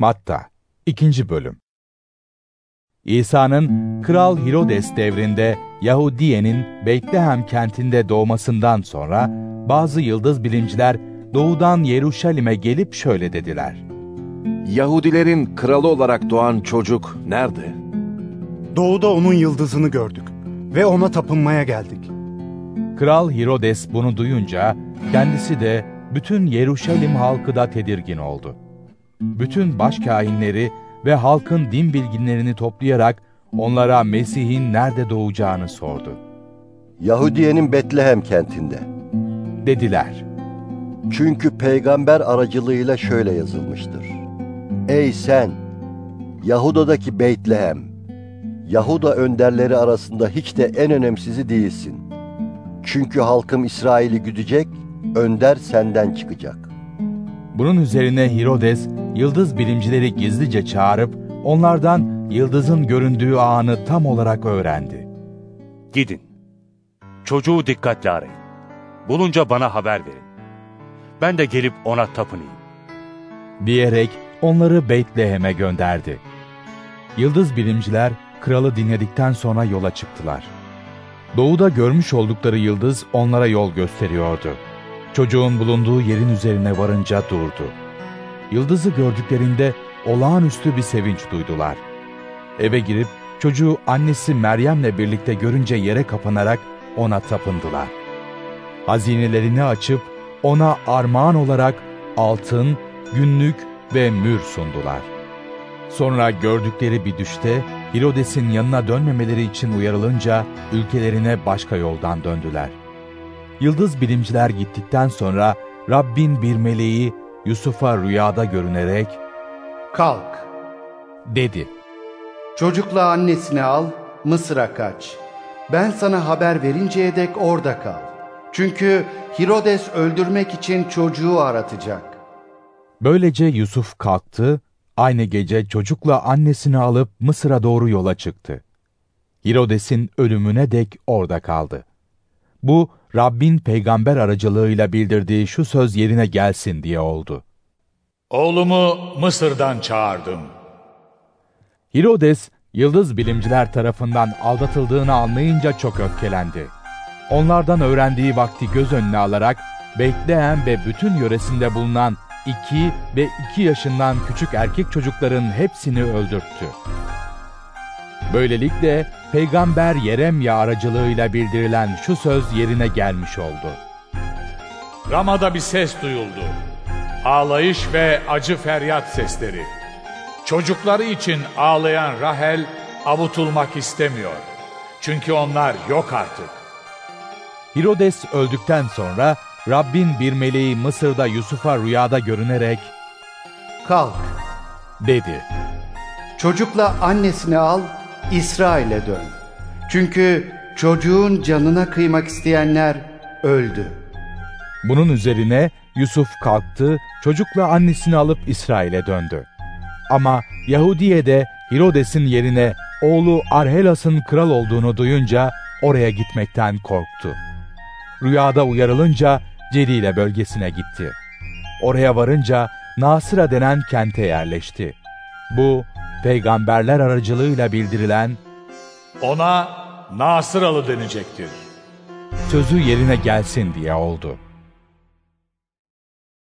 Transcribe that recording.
Matta 2. Bölüm İsa'nın Kral Hirodes devrinde Yahudiye'nin Beytlehem kentinde doğmasından sonra bazı yıldız bilimciler doğudan Yeruşalim'e gelip şöyle dediler. Yahudilerin kralı olarak doğan çocuk nerede? Doğuda onun yıldızını gördük ve ona tapınmaya geldik. Kral Hirodes bunu duyunca kendisi de bütün Yeruşalim halkı da tedirgin oldu. Bütün başkâhinleri ve halkın din bilginlerini toplayarak onlara Mesih'in nerede doğacağını sordu. Yahudiye'nin Betlehem kentinde. Dediler, Çünkü peygamber aracılığıyla şöyle yazılmıştır. Ey sen! Yahuda'daki Beytlehem! Yahuda önderleri arasında hiç de en önemsizi değilsin. Çünkü halkım İsrail'i güdecek, önder senden çıkacak. Bunun üzerine Hirodes, yıldız bilimcileri gizlice çağırıp, onlardan yıldızın göründüğü anı tam olarak öğrendi. Gidin. Çocuğu dikkatle arayın. Bulunca bana haber verin. Ben de gelip ona tapınayım. Diyerek onları Beytlehem'e gönderdi. Yıldız bilimciler kralı dinledikten sonra yola çıktılar. Doğuda görmüş oldukları yıldız onlara yol gösteriyordu. Çocuğun bulunduğu yerin üzerine varınca durdu. Yıldızı gördüklerinde olağanüstü bir sevinç duydular. Eve girip çocuğu annesi Meryem'le birlikte görünce yere kapanarak ona tapındılar. Hazinelerini açıp ona armağan olarak altın, günlük ve mür sundular. Sonra gördükleri bir düşte Hirodes'in yanına dönmemeleri için uyarılınca ülkelerine başka yoldan döndüler. Yıldız bilimciler gittikten sonra Rabbin bir meleği Yusuf'a rüyada görünerek Kalk, dedi. çocukla annesini al, Mısır'a kaç. Ben sana haber verinceye dek orada kal. Çünkü Hirodes öldürmek için çocuğu aratacak. Böylece Yusuf kalktı, aynı gece çocukla annesini alıp Mısır'a doğru yola çıktı. Hirodes'in ölümüne dek orada kaldı. Bu Rabbin peygamber aracılığıyla bildirdiği şu söz yerine gelsin diye oldu. Oğlumu Mısır'dan çağırdım. Hirodes, yıldız bilimciler tarafından aldatıldığını anlayınca çok öfkelendi. Onlardan öğrendiği vakti göz önüne alarak Beytlehem ve bütün yöresinde bulunan iki ve iki yaşından küçük erkek çocukların hepsini öldürttü. Böylelikle Peygamber Yeremya aracılığıyla bildirilen şu söz yerine gelmiş oldu. Ramada bir ses duyuldu. Ağlayış ve acı feryat sesleri. Çocukları için ağlayan Rahel avutulmak istemiyor. Çünkü onlar yok artık. Hirodes öldükten sonra Rabbin bir meleği Mısır'da Yusuf'a rüyada görünerek Kalk, dedi. çocukla annesini al, İsrail'e dön. Çünkü çocuğun canına kıymak isteyenler öldü. Bunun üzerine Yusuf kalktı, çocukla annesini alıp İsrail'e döndü. Ama Yahudiye'de Hirodes'in yerine oğlu Arhelas'ın kral olduğunu duyunca oraya gitmekten korktu. Rüyada uyarılınca Celile bölgesine gitti. Oraya varınca Nasıra denen kente yerleşti. Bu, peygamberler aracılığıyla bildirilen Ona Nasıralı denecektir. sözü yerine gelsin diye oldu.